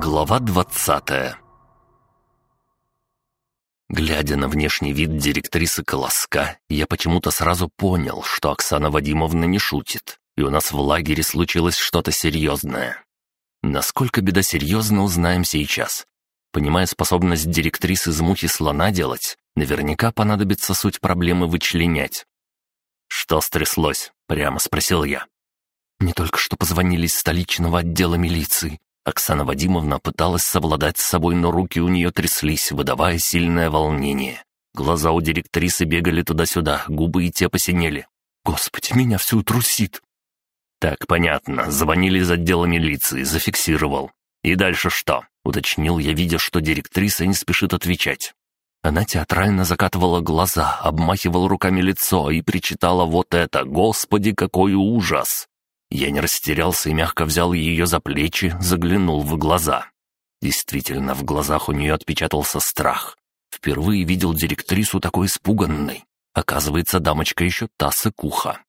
Глава двадцатая Глядя на внешний вид директрисы Колоска, я почему-то сразу понял, что Оксана Вадимовна не шутит, и у нас в лагере случилось что-то серьезное. Насколько беда серьезна, узнаем сейчас. Понимая способность директрисы из мухи слона делать, наверняка понадобится суть проблемы вычленять. «Что стряслось?» — прямо спросил я. «Мне только что позвонили из столичного отдела милиции. Оксана Вадимовна пыталась совладать с собой, но руки у нее тряслись, выдавая сильное волнение. Глаза у директрисы бегали туда-сюда, губы и те посинели. «Господи, меня всю трусит!» «Так, понятно. Звонили из отдела милиции, зафиксировал. И дальше что?» — уточнил я, видя, что директриса не спешит отвечать. Она театрально закатывала глаза, обмахивала руками лицо и причитала вот это «Господи, какой ужас!» Я не растерялся и мягко взял ее за плечи, заглянул в глаза. Действительно, в глазах у нее отпечатался страх. Впервые видел директрису такой испуганной. Оказывается, дамочка еще та сыкуха.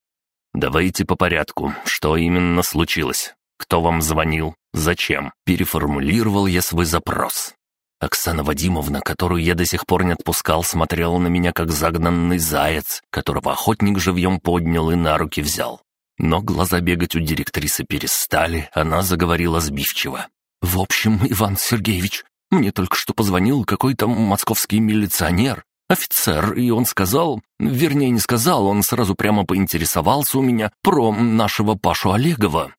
«Давайте по порядку. Что именно случилось? Кто вам звонил? Зачем?» Переформулировал я свой запрос. Оксана Вадимовна, которую я до сих пор не отпускал, смотрела на меня как загнанный заяц, которого охотник живьем поднял и на руки взял. Но глаза бегать у директрисы перестали, она заговорила сбивчиво. «В общем, Иван Сергеевич, мне только что позвонил какой-то московский милиционер, офицер, и он сказал, вернее, не сказал, он сразу прямо поинтересовался у меня про нашего Пашу Олегова».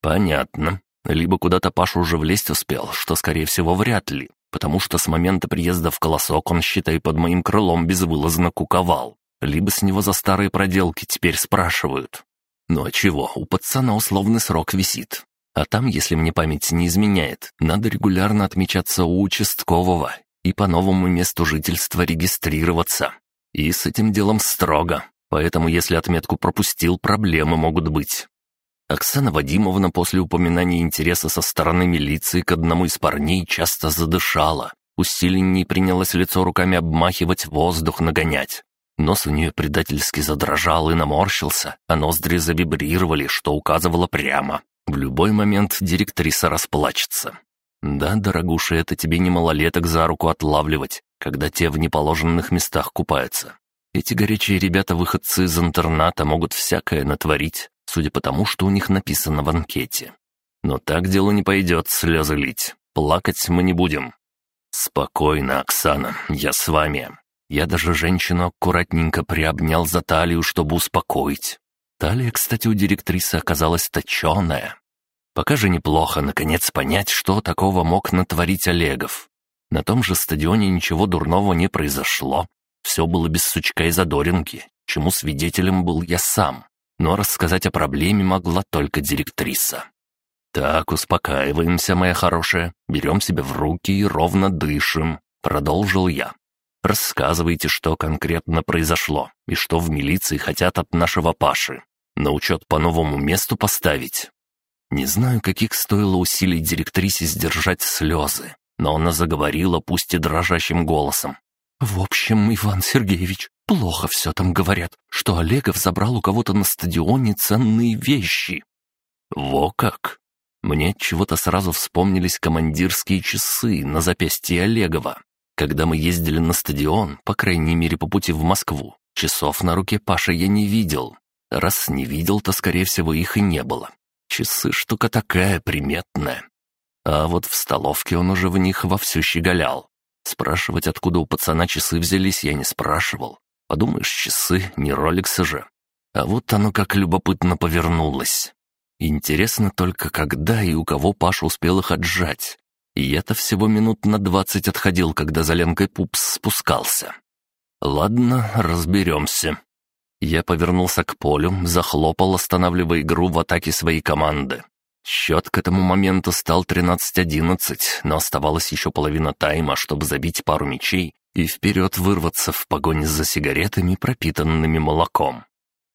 «Понятно. Либо куда-то Паша уже влезть успел, что, скорее всего, вряд ли, потому что с момента приезда в Колосок он, считай, под моим крылом безвылазно куковал. Либо с него за старые проделки теперь спрашивают. Ну а чего, у пацана условный срок висит. А там, если мне память не изменяет, надо регулярно отмечаться у участкового и по новому месту жительства регистрироваться. И с этим делом строго, поэтому если отметку пропустил, проблемы могут быть. Оксана Вадимовна после упоминания интереса со стороны милиции к одному из парней часто задышала, усиленней принялась лицо руками обмахивать, воздух нагонять. Нос у нее предательски задрожал и наморщился, а ноздри завибрировали, что указывало прямо. В любой момент директриса расплачется. Да, дорогуша, это тебе не малолеток за руку отлавливать, когда те в неположенных местах купаются. Эти горячие ребята-выходцы из интерната могут всякое натворить, судя по тому, что у них написано в анкете. Но так дело не пойдет слезы лить. Плакать мы не будем. Спокойно, Оксана, я с вами. Я даже женщину аккуратненько приобнял за талию, чтобы успокоить. Талия, кстати, у директрисы оказалась точеная. Пока же неплохо, наконец, понять, что такого мог натворить Олегов. На том же стадионе ничего дурного не произошло. Все было без сучка и задоринки, чему свидетелем был я сам. Но рассказать о проблеме могла только директриса. «Так, успокаиваемся, моя хорошая, берем себя в руки и ровно дышим», — продолжил я. Рассказывайте, что конкретно произошло и что в милиции хотят от нашего Паши. На учет по новому месту поставить. Не знаю, каких стоило усилий директрисе сдержать слезы, но она заговорила, пусть и дрожащим голосом. «В общем, Иван Сергеевич, плохо все там говорят, что Олегов забрал у кого-то на стадионе ценные вещи». «Во как!» Мне чего-то сразу вспомнились командирские часы на запястье Олегова. Когда мы ездили на стадион, по крайней мере по пути в Москву, часов на руке Паши я не видел. Раз не видел, то, скорее всего, их и не было. Часы штука такая приметная. А вот в столовке он уже в них вовсю щеголял. Спрашивать, откуда у пацана часы взялись, я не спрашивал. Подумаешь, часы, не роликсы же. А вот оно как любопытно повернулось. Интересно только, когда и у кого Паша успел их отжать. И я-то всего минут на двадцать отходил, когда за Ленкой Пупс спускался. Ладно, разберемся. Я повернулся к полю, захлопал, останавливая игру в атаке своей команды. Счет к этому моменту стал 13-11, но оставалась еще половина тайма, чтобы забить пару мячей и вперед вырваться в погоне за сигаретами, пропитанными молоком.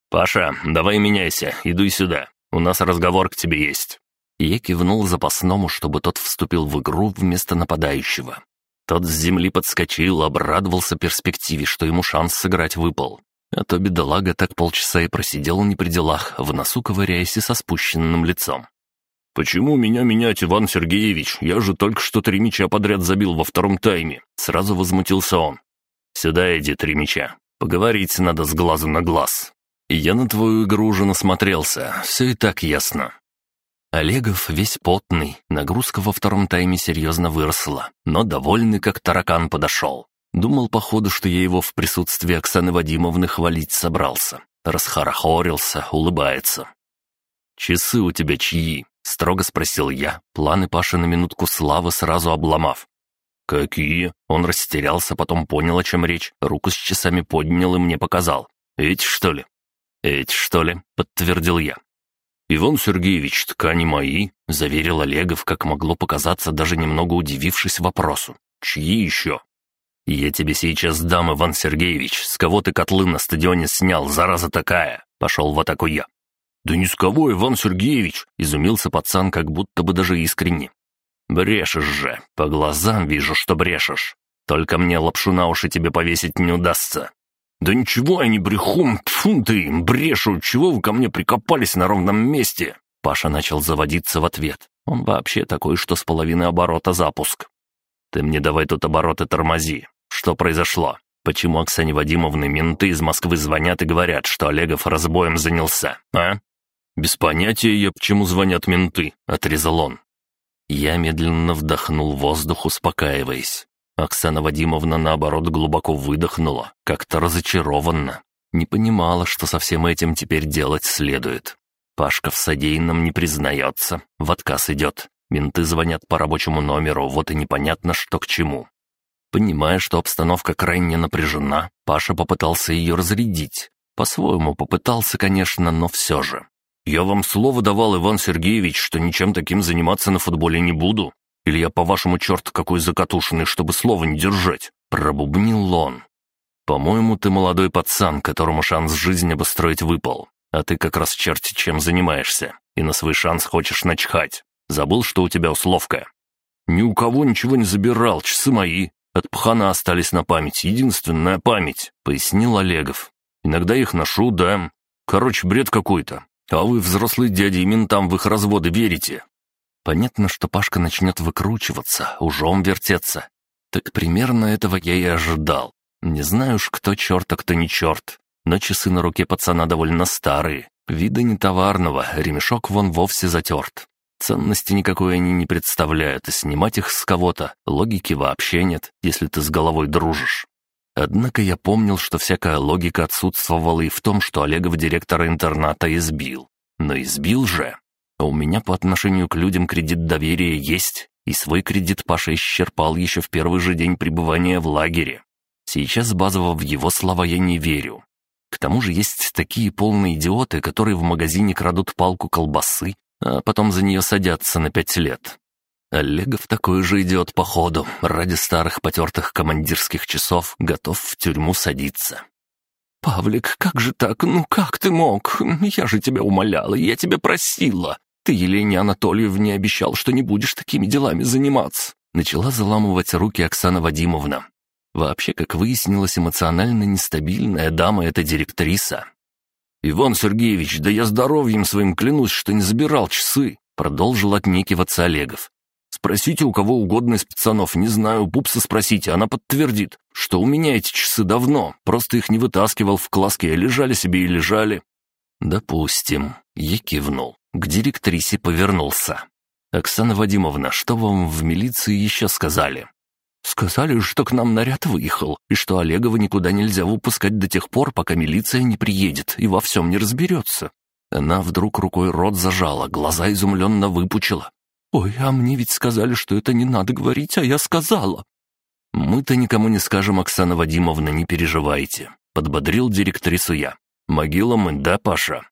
«Паша, давай меняйся, иду сюда. У нас разговор к тебе есть». Я кивнул запасному, чтобы тот вступил в игру вместо нападающего. Тот с земли подскочил, обрадовался перспективе, что ему шанс сыграть выпал. А то бедолага так полчаса и просидел не при делах, в носу ковыряясь и со спущенным лицом. «Почему меня менять, Иван Сергеевич? Я же только что три мяча подряд забил во втором тайме!» Сразу возмутился он. «Сюда иди, три мяча. Поговорить надо с глазу на глаз. Я на твою игру уже насмотрелся, все и так ясно». Олегов весь потный, нагрузка во втором тайме серьезно выросла, но довольный как таракан подошел. Думал, походу, что я его в присутствии Оксаны Вадимовны хвалить собрался. Расхорохорился, улыбается. «Часы у тебя чьи?» — строго спросил я, планы Паши на минутку славы сразу обломав. «Какие?» Он растерялся, потом понял, о чем речь, руку с часами поднял и мне показал. «Эти, что ли?» «Эти, что ли?» — подтвердил я. «Иван Сергеевич, ткани мои», — заверил Олегов, как могло показаться, даже немного удивившись вопросу. «Чьи еще?» «Я тебе сейчас дам, Иван Сергеевич, с кого ты котлы на стадионе снял, зараза такая!» Пошел в атаку я. «Да ни с кого, Иван Сергеевич!» — изумился пацан, как будто бы даже искренне. «Брешешь же, по глазам вижу, что брешешь. Только мне лапшу на уши тебе повесить не удастся». «Да ничего не брехун, тьфу ты, брешу, чего вы ко мне прикопались на ровном месте?» Паша начал заводиться в ответ. Он вообще такой, что с половины оборота запуск. «Ты мне давай тут обороты тормози. Что произошло? Почему Оксане Вадимовны менты из Москвы звонят и говорят, что Олегов разбоем занялся, а?» «Без понятия я, почему звонят менты», — отрезал он. Я медленно вдохнул воздух, успокаиваясь. Оксана Вадимовна, наоборот, глубоко выдохнула, как-то разочарованно. Не понимала, что со всем этим теперь делать следует. Пашка в содеянном не признается, в отказ идет. Менты звонят по рабочему номеру, вот и непонятно, что к чему. Понимая, что обстановка крайне напряжена, Паша попытался ее разрядить. По-своему попытался, конечно, но все же. «Я вам слово давал, Иван Сергеевич, что ничем таким заниматься на футболе не буду. Или я, по-вашему, черт какой закатушенный, чтобы слова не держать?» Пробубнил он. «По-моему, ты молодой пацан, которому шанс жизни обустроить выпал. А ты как раз черти чем занимаешься. И на свой шанс хочешь начхать. Забыл, что у тебя условка?» «Ни у кого ничего не забирал, часы мои. От пхана остались на память, единственная память», — пояснил Олегов. «Иногда их ношу, да. Короче, бред какой-то. А вы, взрослые дяди, и ментам в их разводы верите?» Понятно, что Пашка начнет выкручиваться, ужом вертеться. Так примерно этого я и ожидал. Не знаю уж, кто черт, а кто не черт. Но часы на руке пацана довольно старые. Вида не товарного, ремешок вон вовсе затерт. Ценности никакой они не представляют, и снимать их с кого-то логики вообще нет, если ты с головой дружишь. Однако я помнил, что всякая логика отсутствовала и в том, что Олегов директора интерната избил. Но избил же. А у меня по отношению к людям кредит доверия есть, и свой кредит Паша исчерпал еще в первый же день пребывания в лагере. Сейчас базово в его слова я не верю. К тому же есть такие полные идиоты, которые в магазине крадут палку колбасы, а потом за нее садятся на пять лет. Олегов такой же идиот походу, ради старых потертых командирских часов готов в тюрьму садиться. «Павлик, как же так? Ну как ты мог? Я же тебя умоляла, я тебя просила. Ты Елене Анатольевне обещал, что не будешь такими делами заниматься». Начала заламывать руки Оксана Вадимовна. Вообще, как выяснилось, эмоционально нестабильная дама — это директриса. «Иван Сергеевич, да я здоровьем своим клянусь, что не забирал часы», — продолжил отнекиваться Олегов. «Спросите у кого угодно из пацанов, не знаю, пупса спросите, она подтвердит, что у меня эти часы давно, просто их не вытаскивал в класске, а лежали себе и лежали». «Допустим», — я кивнул, к директрисе повернулся. «Оксана Вадимовна, что вам в милиции еще сказали?» «Сказали, что к нам наряд выехал, и что Олегова никуда нельзя выпускать до тех пор, пока милиция не приедет и во всем не разберется». Она вдруг рукой рот зажала, глаза изумленно выпучила. «Ой, а мне ведь сказали, что это не надо говорить, а я сказала». «Мы-то никому не скажем, Оксана Вадимовна, не переживайте», — подбодрил директрису я. «Могила мы, да, Паша?»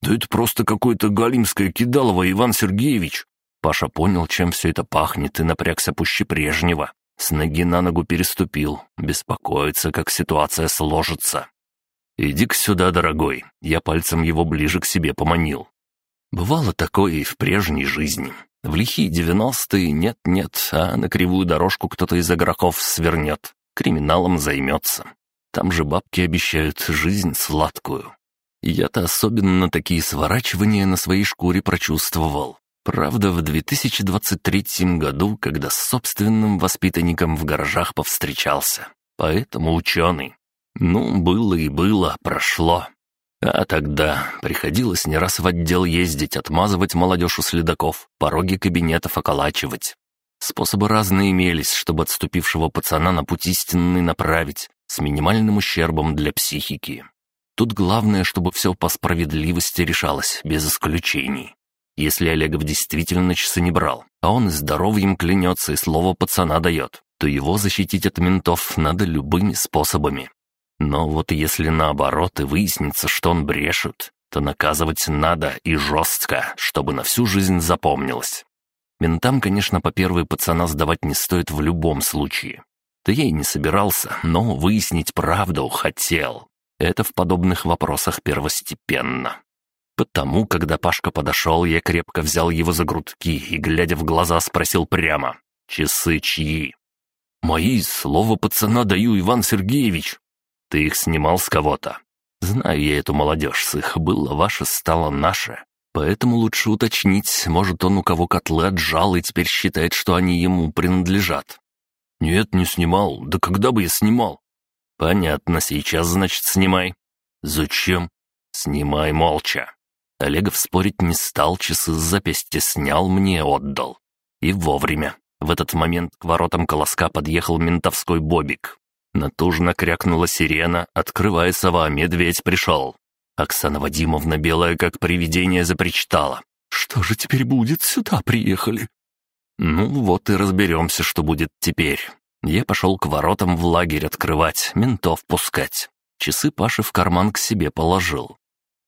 «Да это просто какое-то галимское кидалово, Иван Сергеевич!» Паша понял, чем все это пахнет, и напрягся пуще прежнего. С ноги на ногу переступил, беспокоится, как ситуация сложится. «Иди-ка сюда, дорогой», я пальцем его ближе к себе поманил. Бывало такое и в прежней жизни. В лихие девяностые нет-нет, а на кривую дорожку кто-то из игроков свернет, криминалом займется. Там же бабки обещают жизнь сладкую. Я-то особенно такие сворачивания на своей шкуре прочувствовал. Правда, в 2023 году, когда с собственным воспитанником в гаражах повстречался. Поэтому ученый. Ну, было и было, прошло. А тогда приходилось не раз в отдел ездить, отмазывать молодежь у следаков, пороги кабинетов околачивать. Способы разные имелись, чтобы отступившего пацана на путь истинный направить, с минимальным ущербом для психики. Тут главное, чтобы все по справедливости решалось, без исключений. Если Олегов действительно часы не брал, а он и здоровьем клянется и слово пацана дает, то его защитить от ментов надо любыми способами. Но вот если наоборот и выяснится, что он брешет, то наказывать надо и жестко, чтобы на всю жизнь запомнилось. Ментам, конечно, по первой пацана сдавать не стоит в любом случае. Да я и не собирался, но выяснить правду хотел. Это в подобных вопросах первостепенно. Потому, когда Пашка подошел, я крепко взял его за грудки и, глядя в глаза, спросил прямо. «Часы чьи?» «Мои, слово пацана даю, Иван Сергеевич!» «Ты их снимал с кого-то?» «Знаю я эту молодежь, с их было ваше, стало наше. Поэтому лучше уточнить, может, он у кого котлы отжал и теперь считает, что они ему принадлежат». «Нет, не снимал. Да когда бы я снимал?» «Понятно, сейчас, значит, снимай». «Зачем?» «Снимай молча». Олегов спорить не стал, часы с запястья снял, мне отдал. И вовремя. В этот момент к воротам колоска подъехал ментовской бобик. Натужно крякнула сирена, открывая сова, медведь пришел. Оксана Вадимовна, белая как привидение, запричитала. «Что же теперь будет? Сюда приехали!» «Ну вот и разберемся, что будет теперь». Я пошел к воротам в лагерь открывать, ментов пускать. Часы Паши в карман к себе положил.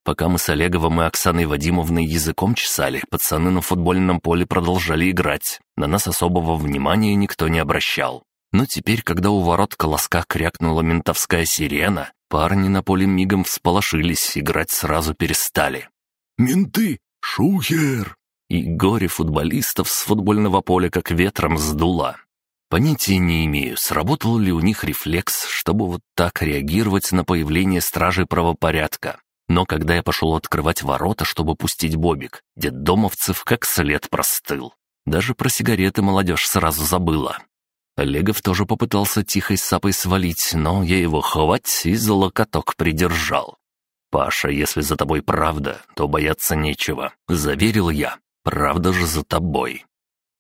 Пока мы с Олеговым и Оксаной Вадимовной языком чесали, пацаны на футбольном поле продолжали играть. На нас особого внимания никто не обращал. Но теперь, когда у ворот колоска крякнула ментовская сирена, парни на поле мигом всполошились, играть сразу перестали. «Менты! Шухер!» И горе футболистов с футбольного поля как ветром сдуло. Понятия не имею, сработал ли у них рефлекс, чтобы вот так реагировать на появление стражей правопорядка. Но когда я пошел открывать ворота, чтобы пустить Бобик, детдомовцев как след простыл. Даже про сигареты молодежь сразу забыла. Олегов тоже попытался тихой сапой свалить, но я его хвать и за локоток придержал. «Паша, если за тобой правда, то бояться нечего», — заверил я. «Правда же за тобой».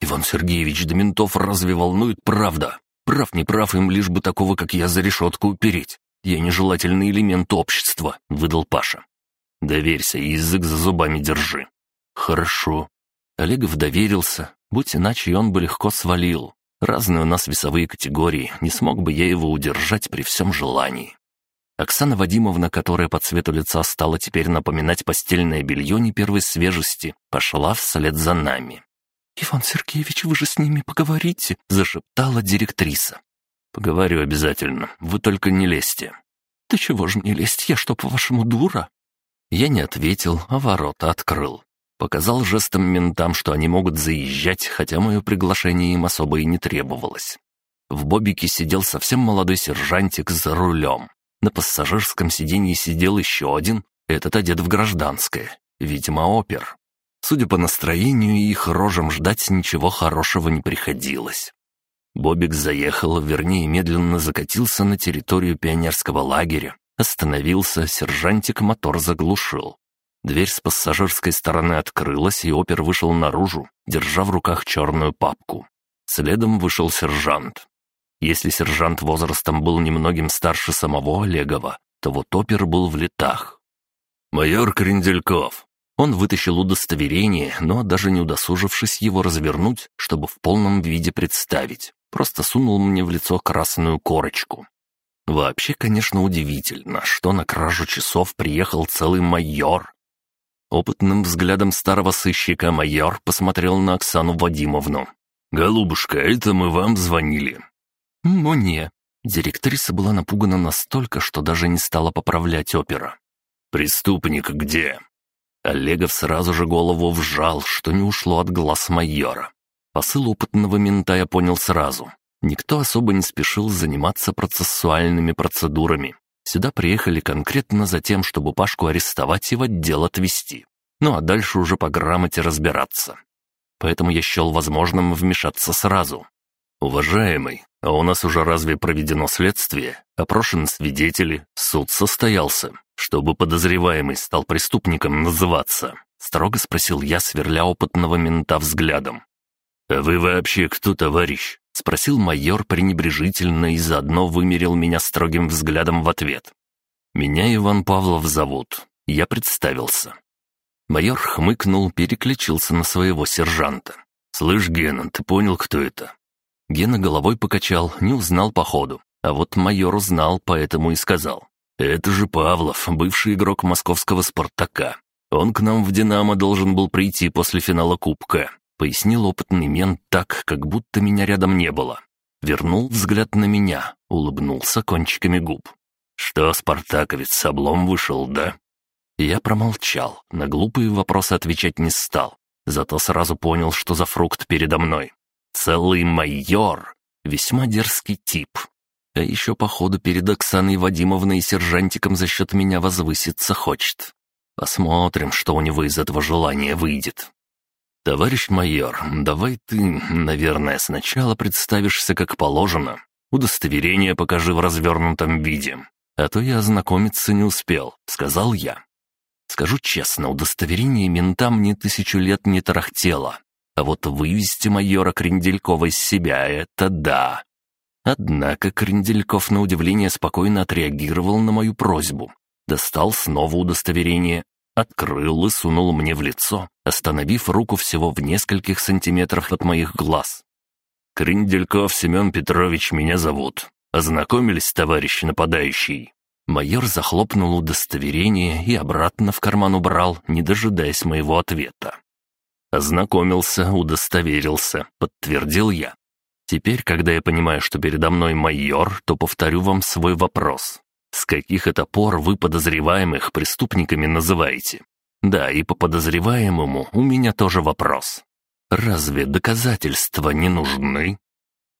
«Иван Сергеевич, до ментов разве волнует правда? Прав не прав им лишь бы такого, как я, за решетку упереть. «Я нежелательный элемент общества», — выдал Паша. «Доверься и язык за зубами держи». «Хорошо». Олегов доверился, будь иначе он бы легко свалил. Разные у нас весовые категории, не смог бы я его удержать при всем желании. Оксана Вадимовна, которая по цвету лица стала теперь напоминать постельное белье не первой свежести, пошла вслед за нами. «Иван Сергеевич, вы же с ними поговорите», — зашептала директриса. «Поговорю обязательно. Вы только не лезьте». «Да чего же мне лезть? Я что, по-вашему, дура?» Я не ответил, а ворота открыл. Показал жестом ментам, что они могут заезжать, хотя мое приглашение им особо и не требовалось. В бобике сидел совсем молодой сержантик за рулем. На пассажирском сиденье сидел еще один, этот одет в гражданское, видимо, опер. Судя по настроению и их рожам, ждать ничего хорошего не приходилось. Бобик заехал, вернее, медленно закатился на территорию пионерского лагеря, остановился, сержантик мотор заглушил. Дверь с пассажирской стороны открылась, и опер вышел наружу, держа в руках черную папку. Следом вышел сержант. Если сержант возрастом был немногим старше самого Олегова, то вот опер был в летах. «Майор Крендельков». Он вытащил удостоверение, но даже не удосужившись его развернуть, чтобы в полном виде представить, просто сунул мне в лицо красную корочку. Вообще, конечно, удивительно, что на кражу часов приехал целый майор. Опытным взглядом старого сыщика майор посмотрел на Оксану Вадимовну. «Голубушка, это мы вам звонили». «Мне». Директриса была напугана настолько, что даже не стала поправлять опера. «Преступник где?» Олегов сразу же голову вжал, что не ушло от глаз майора. Посыл опытного мента я понял сразу. Никто особо не спешил заниматься процессуальными процедурами. Сюда приехали конкретно за тем, чтобы Пашку арестовать и в отдел отвезти. Ну а дальше уже по грамоте разбираться. поэтому я счел возможным вмешаться сразу. «Уважаемый, а у нас уже разве проведено следствие? Опрошены свидетели? Суд состоялся. Чтобы подозреваемый стал преступником называться?» Строго спросил я, сверля опытного мента взглядом. «А вы вообще кто, товарищ?» — спросил майор пренебрежительно и заодно вымерил меня строгим взглядом в ответ. «Меня Иван Павлов зовут. Я представился». Майор хмыкнул, переключился на своего сержанта. «Слышь, Гена, ты понял, кто это?» Гена головой покачал, не узнал по ходу. А вот майор узнал, поэтому и сказал. «Это же Павлов, бывший игрок московского «Спартака». Он к нам в «Динамо» должен был прийти после финала Кубка пояснил опытный мент так, как будто меня рядом не было. Вернул взгляд на меня, улыбнулся кончиками губ. «Что, спартаковец, с облом вышел, да?» Я промолчал, на глупые вопросы отвечать не стал, зато сразу понял, что за фрукт передо мной. Целый майор, весьма дерзкий тип. А еще, походу, перед Оксаной Вадимовной и сержантиком за счет меня возвыситься хочет. Посмотрим, что у него из этого желания выйдет. «Товарищ майор, давай ты, наверное, сначала представишься как положено. Удостоверение покажи в развернутом виде. А то я ознакомиться не успел», — сказал я. Скажу честно, удостоверение мента мне тысячу лет не тарахтело. А вот вывести майора Кренделькова из себя — это да. Однако Крендельков на удивление спокойно отреагировал на мою просьбу. Достал снова удостоверение открыл и сунул мне в лицо, остановив руку всего в нескольких сантиметрах от моих глаз. «Криндельков Семен Петрович меня зовут. Ознакомились, товарищ нападающий?» Майор захлопнул удостоверение и обратно в карман убрал, не дожидаясь моего ответа. «Ознакомился, удостоверился», — подтвердил я. «Теперь, когда я понимаю, что передо мной майор, то повторю вам свой вопрос. С каких это пор вы подозреваемых преступниками называете? Да, и по подозреваемому у меня тоже вопрос. Разве доказательства не нужны?